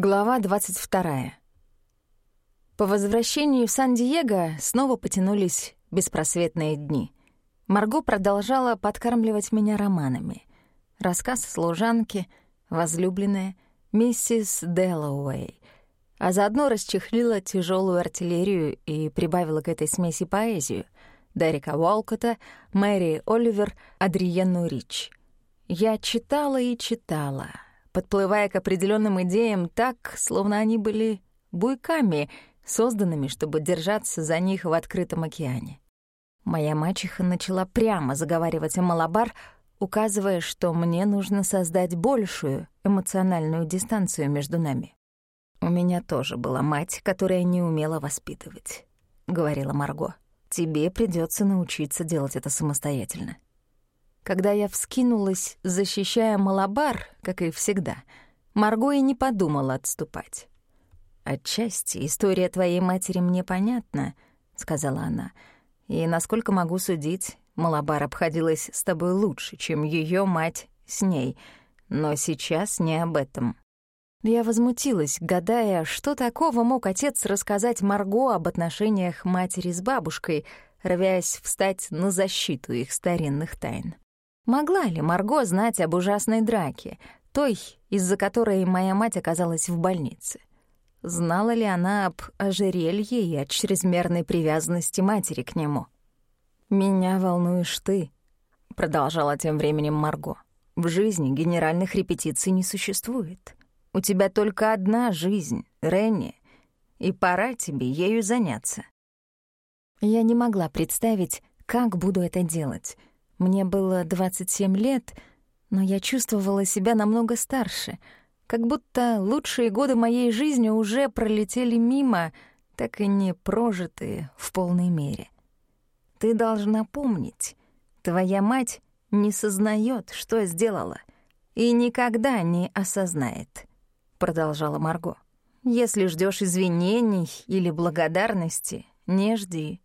Глава 22. По возвращении в Сан-Диего снова потянулись беспросветные дни. Марго продолжала подкармливать меня романами. Рассказ служанки, возлюбленная, миссис Дэллоуэй, а заодно расчехлила тяжелую артиллерию и прибавила к этой смеси поэзию — Дерека Уолкота, Мэри Оливер, Адриенну Рич. Я читала и читала — подплывая к определенным идеям так, словно они были буйками, созданными, чтобы держаться за них в открытом океане. Моя мачеха начала прямо заговаривать о Малабар, указывая, что мне нужно создать большую эмоциональную дистанцию между нами. «У меня тоже была мать, которая не умела воспитывать», — говорила Марго. «Тебе придется научиться делать это самостоятельно». Когда я вскинулась, защищая Малабар, как и всегда, Марго и не подумала отступать. «Отчасти история твоей матери мне понятна», — сказала она. «И, насколько могу судить, Малабар обходилась с тобой лучше, чем ее мать с ней. Но сейчас не об этом». Я возмутилась, гадая, что такого мог отец рассказать Марго об отношениях матери с бабушкой, рвясь встать на защиту их старинных тайн. Могла ли Марго знать об ужасной драке, той, из-за которой моя мать оказалась в больнице? Знала ли она об ожерелье и о чрезмерной привязанности матери к нему? «Меня волнуешь ты», — продолжала тем временем Марго. «В жизни генеральных репетиций не существует. У тебя только одна жизнь, Ренни, и пора тебе ею заняться». Я не могла представить, как буду это делать — мне было 27 лет, но я чувствовала себя намного старше, как будто лучшие годы моей жизни уже пролетели мимо, так и не прожитые в полной мере. Ты должна помнить, твоя мать не сознает, что сделала, и никогда не осознает, — продолжала Марго. Если ждешь извинений или благодарности, не жди.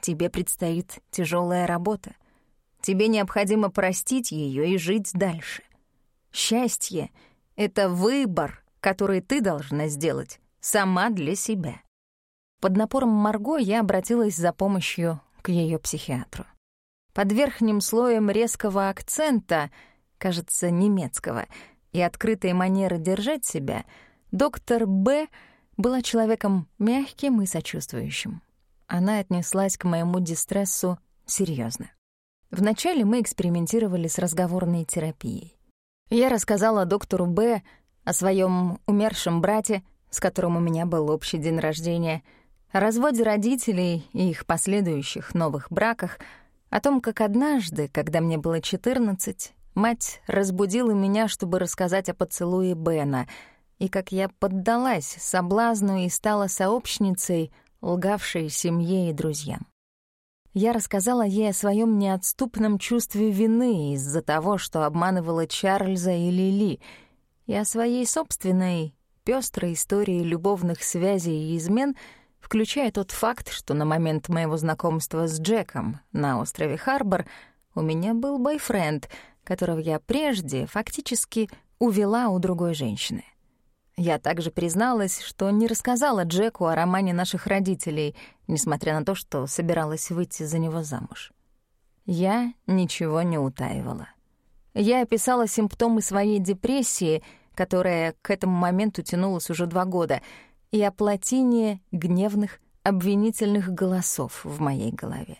Тебе предстоит тяжелая работа — Тебе необходимо простить ее и жить дальше. Счастье — это выбор, который ты должна сделать сама для себя. Под напором Марго я обратилась за помощью к ее психиатру. Под верхним слоем резкого акцента, кажется, немецкого, и открытой манеры держать себя, доктор Б была человеком мягким и сочувствующим. Она отнеслась к моему дистрессу серьезно. Вначале мы экспериментировали с разговорной терапией. Я рассказала доктору Б о своем умершем брате, с которым у меня был общий день рождения, о разводе родителей и их последующих новых браках, о том, как однажды, когда мне было 14, мать разбудила меня, чтобы рассказать о поцелуе Бена, и как я поддалась соблазну и стала сообщницей, лгавшей семье и друзьям я рассказала ей о своем неотступном чувстве вины из-за того, что обманывала Чарльза и Лили, и о своей собственной пестрой истории любовных связей и измен, включая тот факт, что на момент моего знакомства с Джеком на острове Харбор у меня был бойфренд, которого я прежде фактически увела у другой женщины. Я также призналась, что не рассказала Джеку о романе наших родителей, несмотря на то, что собиралась выйти за него замуж. Я ничего не утаивала. Я описала симптомы своей депрессии, которая к этому моменту тянулась уже два года, и о плотине гневных, обвинительных голосов в моей голове.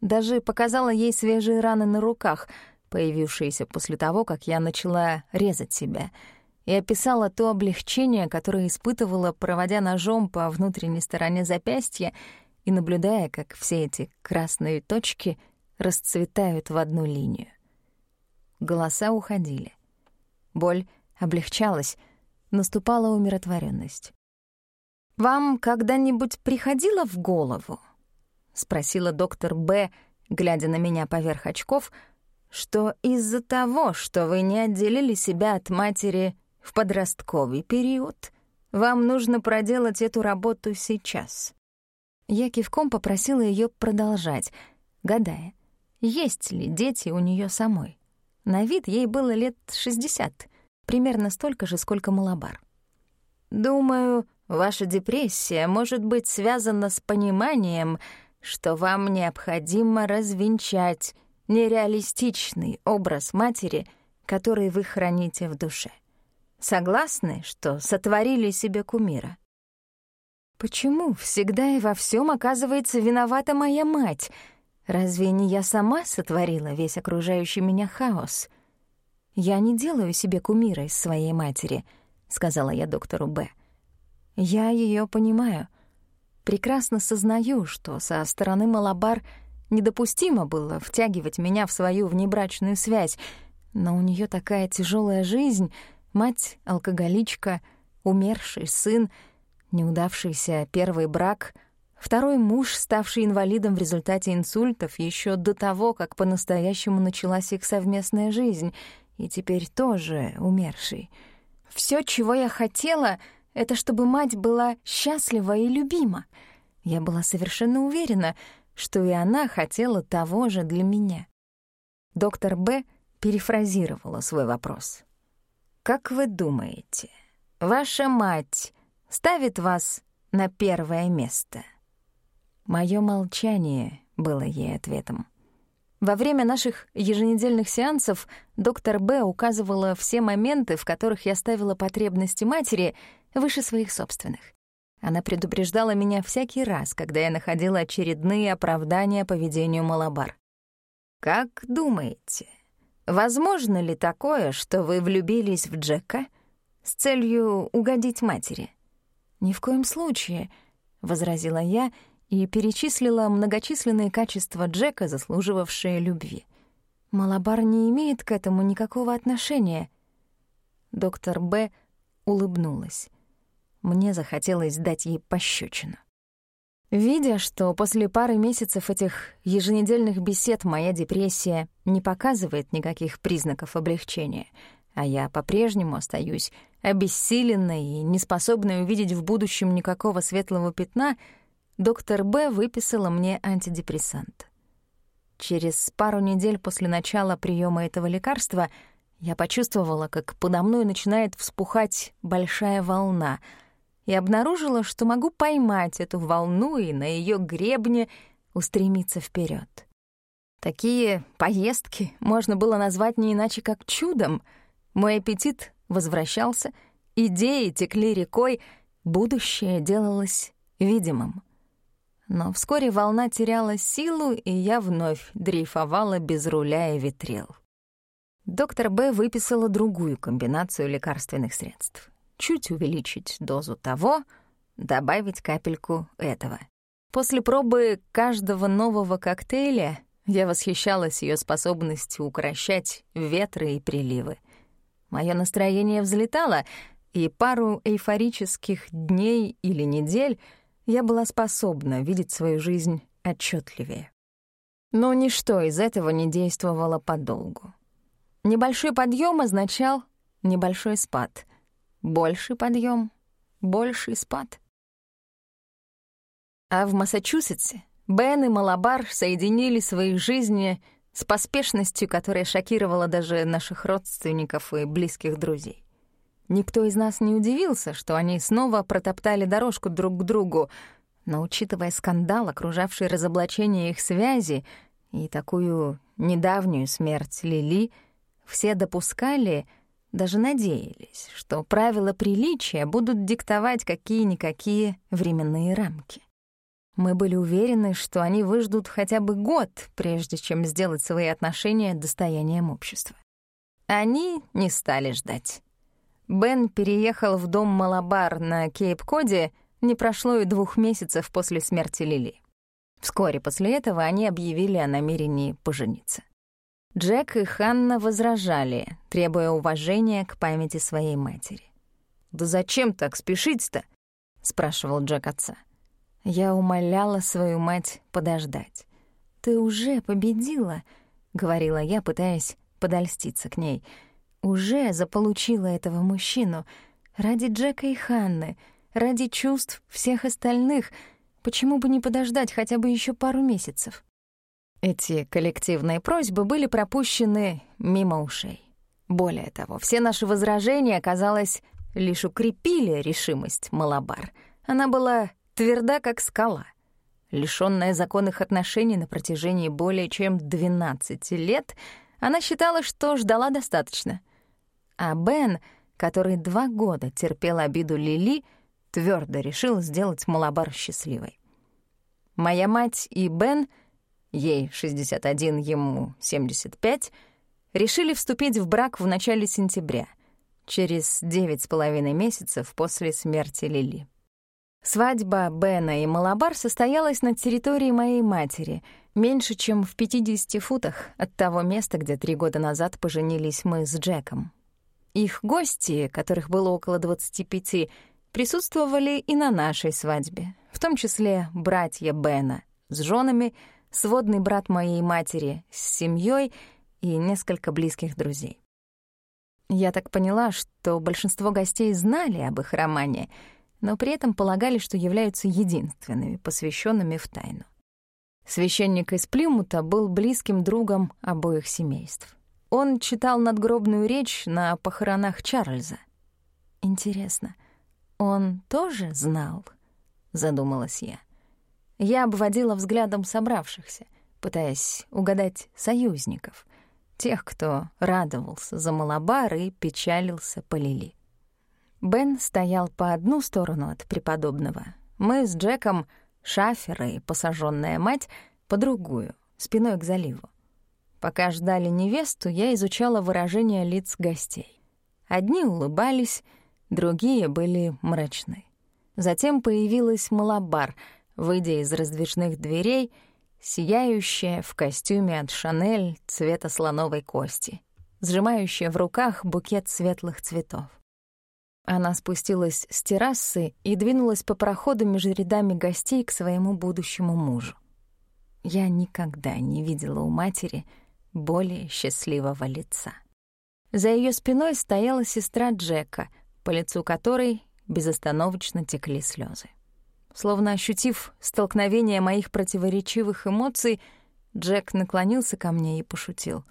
Даже показала ей свежие раны на руках, появившиеся после того, как я начала резать себя — и описала то облегчение, которое испытывала, проводя ножом по внутренней стороне запястья и наблюдая, как все эти красные точки расцветают в одну линию. Голоса уходили. Боль облегчалась, наступала умиротворенность. «Вам когда-нибудь приходило в голову?» — спросила доктор Б., глядя на меня поверх очков, что из-за того, что вы не отделили себя от матери в подростковый период, вам нужно проделать эту работу сейчас. Я кивком попросила ее продолжать, гадая, есть ли дети у нее самой. На вид ей было лет 60, примерно столько же, сколько Малабар. Думаю, ваша депрессия может быть связана с пониманием, что вам необходимо развенчать нереалистичный образ матери, который вы храните в душе. Согласны, что сотворили себе кумира? Почему всегда и во всем оказывается виновата моя мать? Разве не я сама сотворила весь окружающий меня хаос? Я не делаю себе кумира из своей матери, сказала я доктору Б. Я ее понимаю. Прекрасно сознаю, что со стороны Малабар недопустимо было втягивать меня в свою внебрачную связь, но у нее такая тяжелая жизнь, мать алкоголичка, умерший сын — неудавшийся первый брак, второй муж, ставший инвалидом в результате инсультов еще до того, как по-настоящему началась их совместная жизнь, и теперь тоже умерший. Все, чего я хотела, это чтобы мать была счастлива и любима. Я была совершенно уверена, что и она хотела того же для меня. Доктор Б. перефразировала свой вопрос. «Как вы думаете, ваша мать ставит вас на первое место. Моё молчание было ей ответом. Во время наших еженедельных сеансов доктор Б указывала все моменты, в которых я ставила потребности матери выше своих собственных. Она предупреждала меня всякий раз, когда я находила очередные оправдания поведению Малабар. «Как думаете, возможно ли такое, что вы влюбились в Джека с целью угодить матери?» «Ни в коем случае», — возразила я и перечислила многочисленные качества Джека, заслуживавшие любви. «Малабар не имеет к этому никакого отношения». Доктор Б. улыбнулась. Мне захотелось дать ей пощечину. Видя, что после пары месяцев этих еженедельных бесед моя депрессия не показывает никаких признаков облегчения — а я по-прежнему остаюсь обессиленной и неспособной увидеть в будущем никакого светлого пятна, доктор Б. выписала мне антидепрессант. Через пару недель после начала приема этого лекарства я почувствовала, как подо мной начинает вспухать большая волна, и обнаружила, что могу поймать эту волну и на ее гребне устремиться вперед. Такие поездки можно было назвать не иначе как чудом — мой аппетит возвращался, идеи текли рекой, будущее делалось видимым. Но вскоре волна теряла силу, и я вновь дрейфовала без руля и ветрил. Доктор Б. выписала другую комбинацию лекарственных средств. Чуть увеличить дозу того, добавить капельку этого. После пробы каждого нового коктейля я восхищалась ее способностью укращать ветры и приливы. Мое настроение взлетало, и пару эйфорических дней или недель я была способна видеть свою жизнь отчетливее. Но ничто из этого не действовало подолгу. Небольшой подъем означал небольшой спад. Больший подъем — больший спад. А в Массачусетсе Бен и Малабар соединили свои жизни — с поспешностью, которая шокировала даже наших родственников и близких друзей. Никто из нас не удивился, что они снова протоптали дорожку друг к другу, но, учитывая скандал, окружавший разоблачение их связи и такую недавнюю смерть Лили, все допускали, даже надеялись, что правила приличия будут диктовать какие-никакие временные рамки. Мы были уверены, что они выждут хотя бы год, прежде чем сделать свои отношения достоянием общества. Они не стали ждать. Бен переехал в дом Малабар на Кейп-Коде, не прошло и двух месяцев после смерти Лили. Вскоре после этого они объявили о намерении пожениться. Джек и Ханна возражали, требуя уважения к памяти своей матери. «Да зачем так спешить-то?» — спрашивал Джек отца. Я умоляла свою мать подождать. «Ты уже победила», — говорила я, пытаясь подольститься к ней. «Уже заполучила этого мужчину. Ради Джека и Ханны, ради чувств всех остальных. Почему бы не подождать хотя бы еще пару месяцев?» Эти коллективные просьбы были пропущены мимо ушей. Более того, все наши возражения, казалось, лишь укрепили решимость Малабар. Она была тверда, как скала. Лишённая законных отношений на протяжении более чем 12 лет, она считала, что ждала достаточно. А Бен, который два года терпел обиду Лили, твердо решил сделать Малабар счастливой. Моя мать и Бен, ей 61, ему 75, решили вступить в брак в начале сентября, через девять с половиной месяцев после смерти Лили. Свадьба Бена и Малабар состоялась на территории моей матери, меньше, чем в 50 футах от того места, где три года назад поженились мы с Джеком. Их гости, которых было около 25, присутствовали и на нашей свадьбе, в том числе братья Бена с женами, сводный брат моей матери с семьей и несколько близких друзей. Я так поняла, что большинство гостей знали об их романе — но при этом полагали, что являются единственными, посвященными в тайну. Священник из Плимута был близким другом обоих семейств. Он читал надгробную речь на похоронах Чарльза. Интересно, он тоже знал? Задумалась я. Я обводила взглядом собравшихся, пытаясь угадать союзников, тех, кто радовался за Малабар и печалился по Лили. Бен стоял по одну сторону от преподобного. Мы с Джеком, шафер и посаженная мать, по другую, спиной к заливу. Пока ждали невесту, я изучала выражения лиц гостей. Одни улыбались, другие были мрачны. Затем появилась Малабар, выйдя из раздвижных дверей, сияющая в костюме от Шанель цвета слоновой кости, сжимающая в руках букет светлых цветов. Она спустилась с террасы и двинулась по проходу между рядами гостей к своему будущему мужу. Я никогда не видела у матери более счастливого лица. За ее спиной стояла сестра Джека, по лицу которой безостановочно текли слезы. Словно ощутив столкновение моих противоречивых эмоций, Джек наклонился ко мне и пошутил.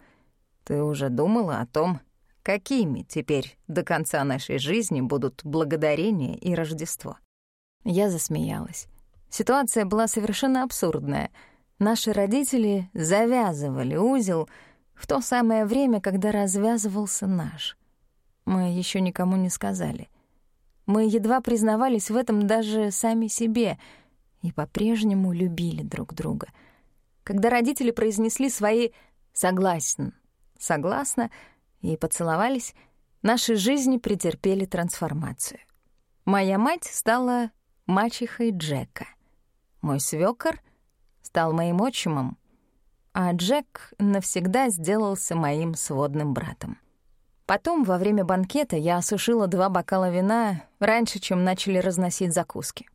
«Ты уже думала о том, Какими теперь до конца нашей жизни будут благодарение и Рождество? Я засмеялась. Ситуация была совершенно абсурдная. Наши родители завязывали узел в то самое время, когда развязывался наш. Мы еще никому не сказали. Мы едва признавались в этом даже сами себе и по-прежнему любили друг друга. Когда родители произнесли свои «согласен», «согласна», и поцеловались, наши жизни претерпели трансформацию. Моя мать стала мачехой Джека. Мой свёкор стал моим отчимом, а Джек навсегда сделался моим сводным братом. Потом, во время банкета, я осушила два бокала вина раньше, чем начали разносить закуски.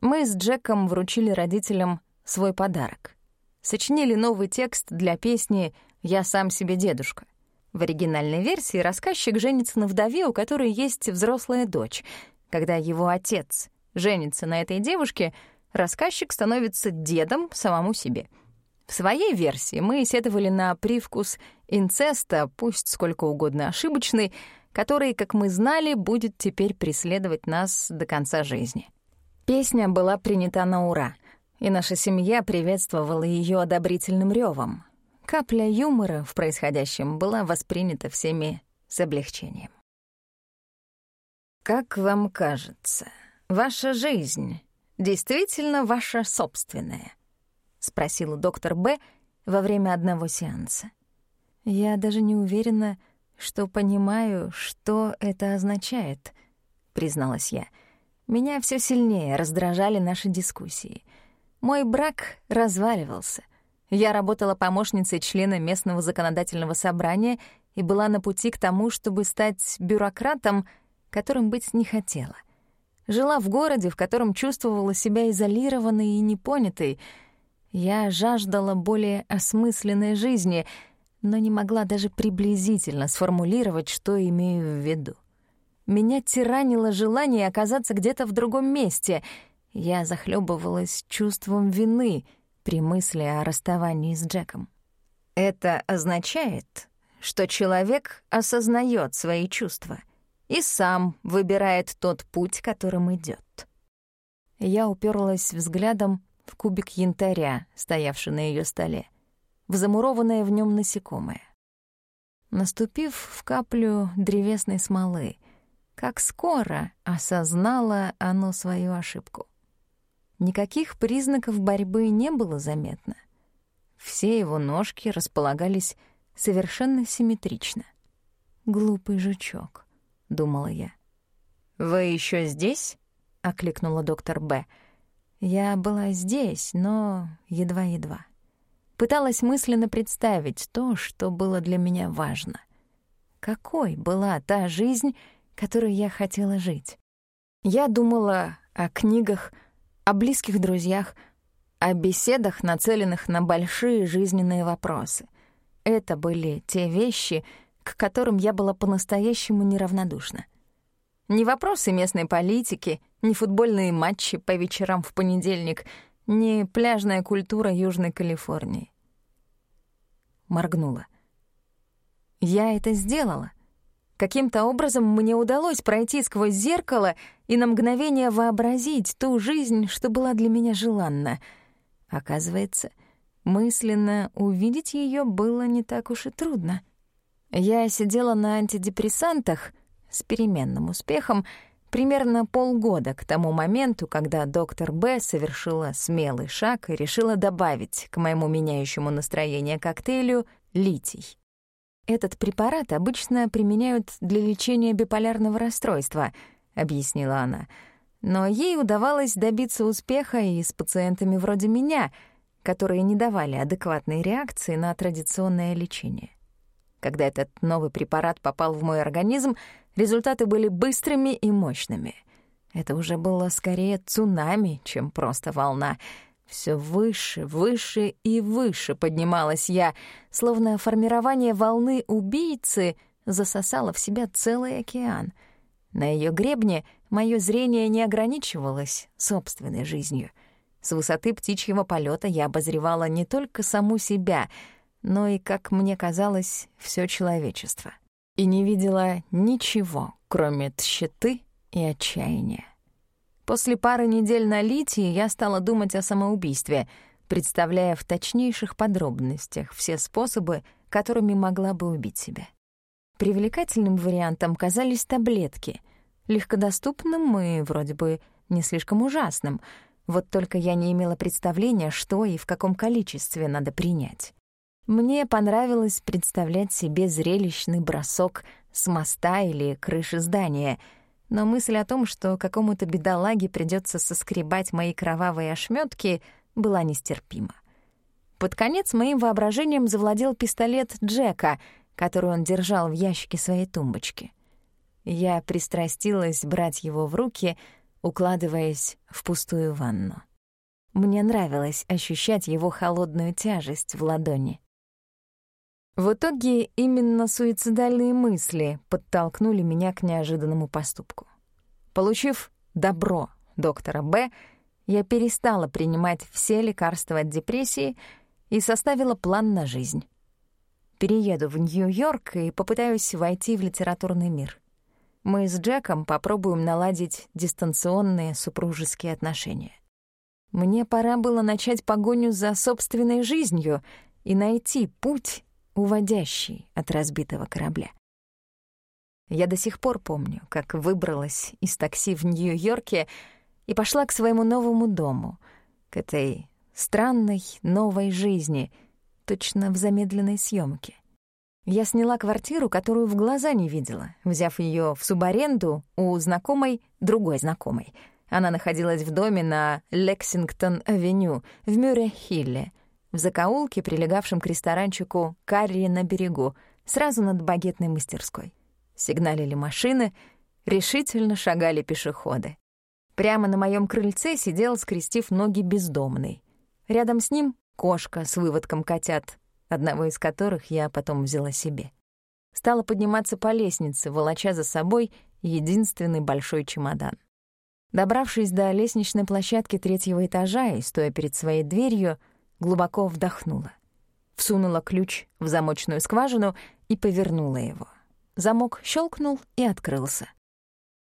Мы с Джеком вручили родителям свой подарок. Сочинили новый текст для песни «Я сам себе дедушка». В оригинальной версии рассказчик женится на вдове, у которой есть взрослая дочь. Когда его отец женится на этой девушке, рассказчик становится дедом самому себе. В своей версии мы сетовали на привкус инцеста, пусть сколько угодно ошибочный, который, как мы знали, будет теперь преследовать нас до конца жизни. Песня была принята на ура, и наша семья приветствовала ее одобрительным ревом. Капля юмора в происходящем была воспринята всеми с облегчением. «Как вам кажется, ваша жизнь действительно ваша собственная?» — спросил доктор Б. во время одного сеанса. «Я даже не уверена, что понимаю, что это означает», — призналась я. Меня все сильнее раздражали наши дискуссии. Мой брак разваливался — я работала помощницей члена местного законодательного собрания и была на пути к тому, чтобы стать бюрократом, которым быть не хотела. Жила в городе, в котором чувствовала себя изолированной и непонятой. Я жаждала более осмысленной жизни, но не могла даже приблизительно сформулировать, что имею в виду. Меня тиранило желание оказаться где-то в другом месте. Я захлебывалась чувством вины — при мысли о расставании с Джеком. Это означает, что человек осознает свои чувства и сам выбирает тот путь, которым идет. Я уперлась взглядом в кубик янтаря, стоявший на ее столе, в замурованное в нем насекомое. Наступив в каплю древесной смолы, как скоро осознало оно свою ошибку. Никаких признаков борьбы не было заметно. Все его ножки располагались совершенно симметрично. «Глупый жучок», — думала я. «Вы еще здесь?» — окликнула доктор Б. Я была здесь, но едва-едва. Пыталась мысленно представить то, что было для меня важно. Какой была та жизнь, которой я хотела жить? Я думала о книгах, о близких друзьях, о беседах, нацеленных на большие жизненные вопросы. Это были те вещи, к которым я была по-настоящему неравнодушна. Не вопросы местной политики, не футбольные матчи по вечерам в понедельник, не пляжная культура Южной Калифорнии. Моргнула. Я это сделала. Каким-то образом мне удалось пройти сквозь зеркало и на мгновение вообразить ту жизнь, что была для меня желанна. Оказывается, мысленно увидеть ее было не так уж и трудно. Я сидела на антидепрессантах с переменным успехом примерно полгода к тому моменту, когда доктор Б совершила смелый шаг и решила добавить к моему меняющему настроение коктейлю литий. Этот препарат обычно применяют для лечения биполярного расстройства, объяснила она. Но ей удавалось добиться успеха и с пациентами вроде меня, которые не давали адекватной реакции на традиционное лечение. Когда этот новый препарат попал в мой организм, результаты были быстрыми и мощными. Это уже было скорее цунами, чем просто волна — все выше, выше и выше поднималась я, словно формирование волны убийцы засосало в себя целый океан. На ее гребне мое зрение не ограничивалось собственной жизнью. С высоты птичьего полета я обозревала не только саму себя, но и, как мне казалось, все человечество. И не видела ничего, кроме тщеты и отчаяния. После пары недель на литии я стала думать о самоубийстве, представляя в точнейших подробностях все способы, которыми могла бы убить себя. Привлекательным вариантом казались таблетки, легкодоступным и вроде бы не слишком ужасным, вот только я не имела представления, что и в каком количестве надо принять. Мне понравилось представлять себе зрелищный бросок с моста или крыши здания — но мысль о том, что какому-то бедолаге придется соскребать мои кровавые ошметки, была нестерпима. Под конец моим воображением завладел пистолет Джека, который он держал в ящике своей тумбочки. Я пристрастилась брать его в руки, укладываясь в пустую ванну. Мне нравилось ощущать его холодную тяжесть в ладони. В итоге именно суицидальные мысли подтолкнули меня к неожиданному поступку. Получив добро доктора Б, я перестала принимать все лекарства от депрессии и составила план на жизнь. Перееду в Нью-Йорк и попытаюсь войти в литературный мир. Мы с Джеком попробуем наладить дистанционные супружеские отношения. Мне пора было начать погоню за собственной жизнью и найти путь, уводящий от разбитого корабля. Я до сих пор помню, как выбралась из такси в Нью-Йорке и пошла к своему новому дому, к этой странной новой жизни, точно в замедленной съемке. Я сняла квартиру, которую в глаза не видела, взяв ее в субаренду у знакомой, другой знакомой. Она находилась в доме на Лексингтон-авеню в Мюррей-Хилле, в закоулке, прилегавшем к ресторанчику «Карри на берегу», сразу над багетной мастерской. Сигналили машины, решительно шагали пешеходы. Прямо на моем крыльце сидел, скрестив ноги, бездомный. Рядом с ним — кошка с выводком котят, одного из которых я потом взяла себе. Стала подниматься по лестнице, волоча за собой единственный большой чемодан. Добравшись до лестничной площадки третьего этажа и стоя перед своей дверью, глубоко вдохнула. Всунула ключ в замочную скважину и повернула его. Замок щелкнул и открылся.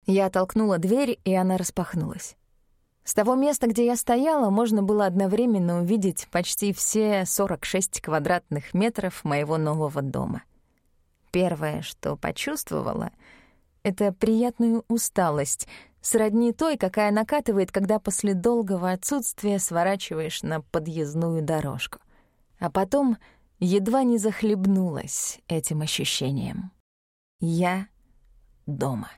Я толкнула дверь, и она распахнулась. С того места, где я стояла, можно было одновременно увидеть почти все 46 квадратных метров моего нового дома. Первое, что почувствовала, — это приятную усталость, сродни той, какая накатывает, когда после долгого отсутствия сворачиваешь на подъездную дорожку. А потом едва не захлебнулась этим ощущением. Я дома.